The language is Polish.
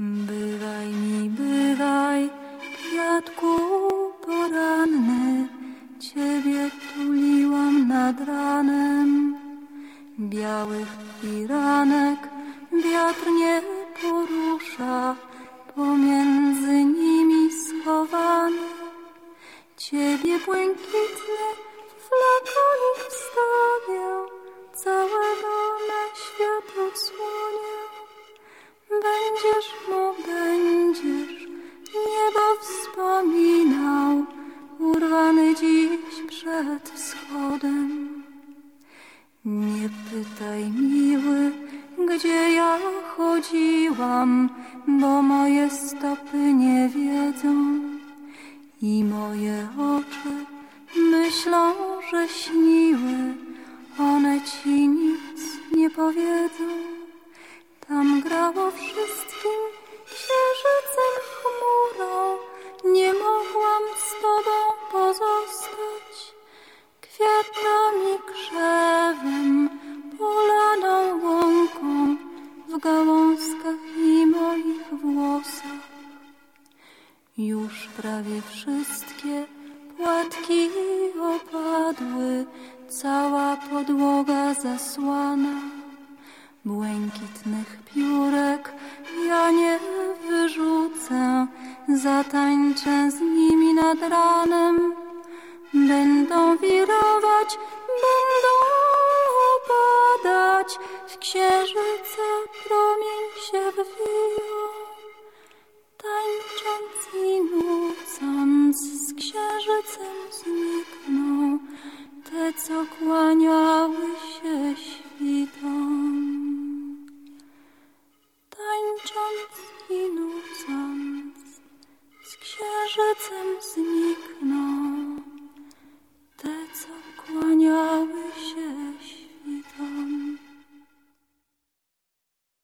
Bywaj mi, bywaj, kwiatku poranny, Ciebie tuliłam nad ranem. Białych firanek wiatr nie porusza, pomiędzy nimi schowany. Ciebie błękitny Będziesz mu, będziesz niebo wspominał, urwany dziś przed wschodem. Nie pytaj, miły, gdzie ja chodziłam, bo moje stopy nie wiedzą i moje oczy myślą, że śniły, one ci nic nie powiedzą. Kwiatami krzewem, polaną łąką, w gałązkach i moich włosach. Już prawie wszystkie płatki opadły, cała podłoga zasłana. Błękitnych piórek ja nie wyrzucę, zatańczę z nimi nad ranem. Wirować, będą opadać, w księżyca promień się wwiją. Tańcząc i nucąc z księżycem znikną. Te, co